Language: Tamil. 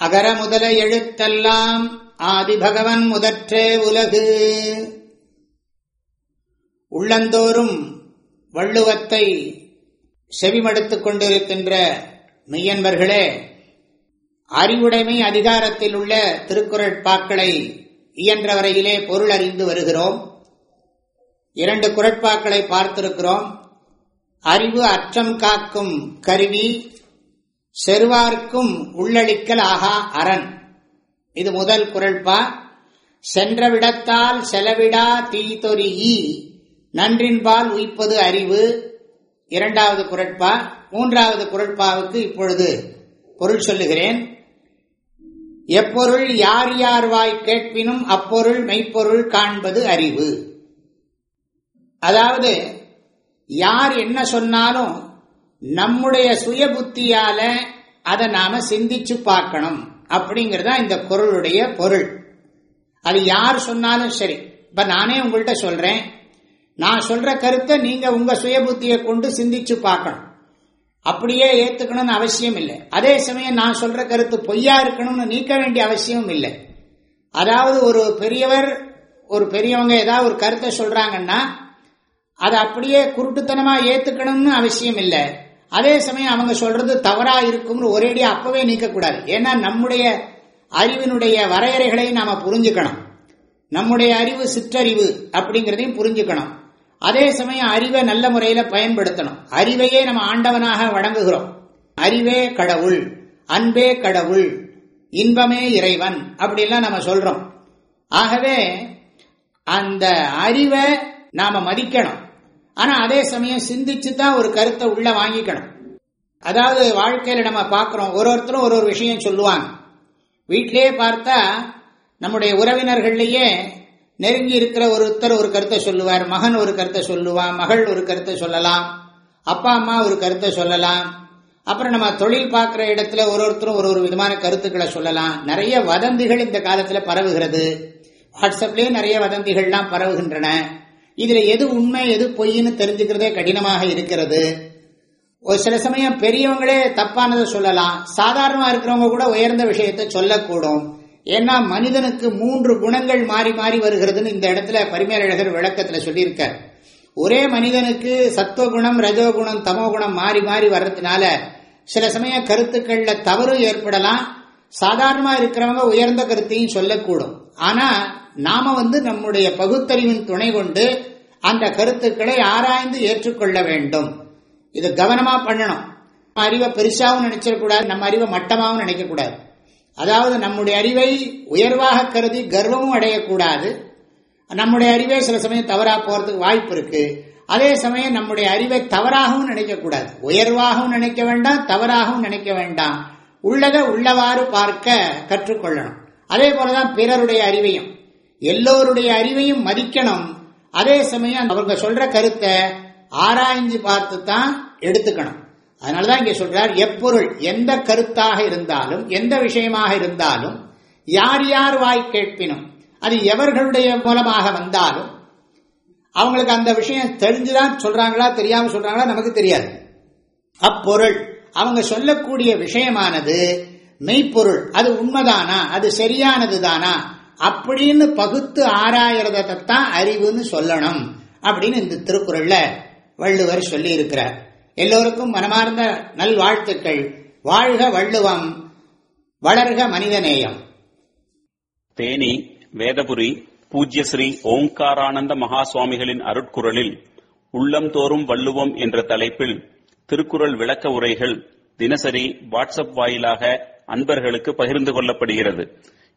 அகர முதல எழுத்தெல்லாம் ஆதிபகவன் முதற்றே உலகு. உள்ளந்தோறும் வள்ளுவத்தை செவிமடுத்துக் கொண்டிருக்கின்ற மெய்யன்பர்களே அறிவுடைமை அதிகாரத்தில் உள்ள திருக்குறட்பாக்களை இயன்ற வரையிலே பொருள் அறிந்து வருகிறோம். இரண்டு குரட்பாக்களை பார்த்திருக்கிறோம். அறிவு அற்றம் காக்கும் கருவி செருவார்க்கும் உள்ளளிக்கல் ஆகா அரண். இது முதல் குரல்பா. சென்ற விடத்தால் செலவிடா தீத்தொரியி நன்றின்பால் உயிப்பது அறிவு. இரண்டாவது குரட்பா மூன்றாவது குரட்பாவுக்கு இப்பொழுது பொருள் சொல்லுகிறேன். எப்பொருள் யார் யார் வாய் கேட்பினும் அப்பொருள் மெய்ப்பொருள் காண்பது அறிவு. அதாவது யார் என்ன சொன்னாலும் நம்முடைய சுய புத்தியால அதை நாம சிந்திச்சு பார்க்கணும் அப்படிங்கறதா இந்த பொருளுடைய பொருள். அது யார் சொன்னாலும் சரி. இப்ப நானே உங்கள்கிட்ட சொல்றேன். நான் சொல்ற கருத்தை நீங்க உங்க சுய புத்தியை கொண்டு சிந்திச்சு பார்க்கணும். அப்படியே ஏத்துக்கணும்னு அவசியம் இல்லை. அதே சமயம் நான் சொல்ற கருத்து பொய்யா இருக்கணும்னு நீக்க வேண்டிய அவசியம் இல்லை. அதாவது ஒரு பெரியவர் ஒரு பெரியவங்க ஏதாவது ஒரு கருத்தை சொல்றாங்கன்னா அதை அப்படியே குருட்டுத்தனமா ஏத்துக்கணும்னு அவசியம் இல்லை. அதே சமயம் அவங்க சொல்றது தவறா இருக்கும்னு ஒரேடியா அப்பவே நீக்கக்கூடாது. ஏன்னா நம்முடைய அறிவினுடைய வரையறைகளை நாம புரிஞ்சுக்கணும். நம்முடைய அறிவு சிற்றறிவு அப்படிங்கிறதையும் புரிஞ்சுக்கணும். அதே சமயம் அறிவை நல்ல முறையில பயன்படுத்தணும். அறிவையே நம்ம ஆண்டவனாக வழங்குகிறோம் அறிவே கடவுள் அன்பே கடவுள் இன்பமே இறைவன் அப்படிலாம் நம்ம சொல்றோம். ஆகவே அந்த அறிவை நாம மதிக்கணும். ஆனா அதே சமயம் சிந்திச்சு தான் ஒரு கருத்தை உள்ள வாங்கிக்கணும். அதாவது வாழ்க்கையில நம்ம பார்க்கிறோம் ஒரு ஒருத்தரும் ஒரு ஒரு விஷயம் சொல்லுவாங்க. வீட்டிலேயே பார்த்தா நம்முடைய உறவினர்கள்லயே நெருங்கி இருக்கிற ஒருத்தர் ஒரு கருத்தை சொல்லுவார் மகன் ஒரு கருத்தை சொல்லுவான் மகள் ஒரு கருத்தை சொல்லலாம் அப்பா அம்மா ஒரு கருத்தை சொல்லலாம். அப்புறம் நம்ம தொழில் பார்க்கிற இடத்துல ஒரு ஒருத்தரும் ஒரு ஒரு விதமான கருத்துக்களை சொல்லலாம். நிறைய வதந்திகள் இந்த காலத்துல பரவுகிறது. வாட்ஸ்அப்லேயும் நிறைய வதந்திகள்லாம் பரவுகின்றன. இதுல எது உண்மை எது பொய்ன்னு தெரிஞ்சுக்கிறதே கடினமாக இருக்கிறது. ஒரு சில சமயம் பெரியவங்களே தப்பானதை சொல்லலாம். சாதாரணமா இருக்கிறவங்க கூட உயர்ந்த விஷயத்தை சொல்லக்கூடும். ஏன்னா மனிதனுக்கு மூன்று குணங்கள் மாறி மாறி வருகிறதுன்னு இந்த இடத்துல பரிமேலழகர் விளக்கத்துல சொல்லியிருக்கார். ஒரே மனிதனுக்கு சத்துவகுணம் ரஜோகுணம் தமோகுணம் மாறி மாறி வர்றதுனால சில சமயம் கருத்துக்கள்ல தவறு ஏற்படலாம். சாதாரணமா இருக்கிறவங்க உயர்ந்த கருத்தையும் சொல்லக்கூடும். ஆனா நாம வந்து நம்முடைய பகுத்தறிவின் துணை கொண்டு அந்த கருத்துக்களை ஆராய்ந்து ஏற்றுக்கொள்ள வேண்டும். இது கவனமா பண்ணணும். அறிவை பெருசாகவும் நினைச்சிடக்கூடாது நம்ம அறிவை மட்டமாகவும் நினைக்கக்கூடாது. அதாவது நம்முடைய அறிவை உயர்வாக கருதி கர்வமும் அடையக்கூடாது. நம்முடைய அறிவே சில சமயம் தவறா போறதுக்கு வாய்ப்பு இருக்கு. அதே சமயம் நம்முடைய அறிவை தவறாகவும் நினைக்கக்கூடாது. உயர்வாகவும் நினைக்க வேண்டாம் தவறாகவும் நினைக்க வேண்டாம். உள்ளதை உள்ளவாறு பார்க்க கற்றுக்கொள்ளணும். அதே போலதான் பிறருடைய அறிவையும். எல்லோருடைய அறிவையும் மதிக்கணும். அதே சமயம் அவங்க சொல்ற கருத்தை ஆராய்ஞ்சு பார்த்து தான் எடுத்துக்கணும். அதனாலதான் இங்க சொல்றார் எப்பொருள் எந்த கருத்தாக இருந்தாலும் எந்த விஷயமாக இருந்தாலும் யார் யார் வாய் கேட்பினும் அது எவர்களுடைய மூலமாக வந்தாலும் அவங்களுக்கு அந்த விஷயம் தெரிஞ்சுதான் சொல்றாங்களா தெரியாம சொல்றாங்களா நமக்கு தெரியாது. அப்பொருள் அவங்க சொல்லக்கூடிய விஷயமானது மெய்ப்பொருள் அது உண்மைதானா அது சரியானது தானா அப்படின்னு பகுத்து ஆராயறதான் அறிவுன்னு சொல்லணும் அப்படின்னு இந்த திருக்குறள்ல வள்ளுவர் சொல்லி இருக்கிறார் எல்லோருக்கும் மனமார்ந்த நல்வாழ்த்துக்கள். வாழ்க வள்ளுவம் வளர்க மனிதநேயம். தேனி வேதபுரி பூஜ்ய ஸ்ரீ ஓங்காரானந்த மகா சுவாமிகளின் அருட்குரலில் உள்ளம் தோறும் வள்ளுவம் என்ற தலைப்பில் திருக்குறள் விளக்க உரைகள் தினசரி வாட்ஸ்அப் வாயிலாக அன்பர்களுக்கு பகிர்ந்து கொள்ளப்படுகிறது.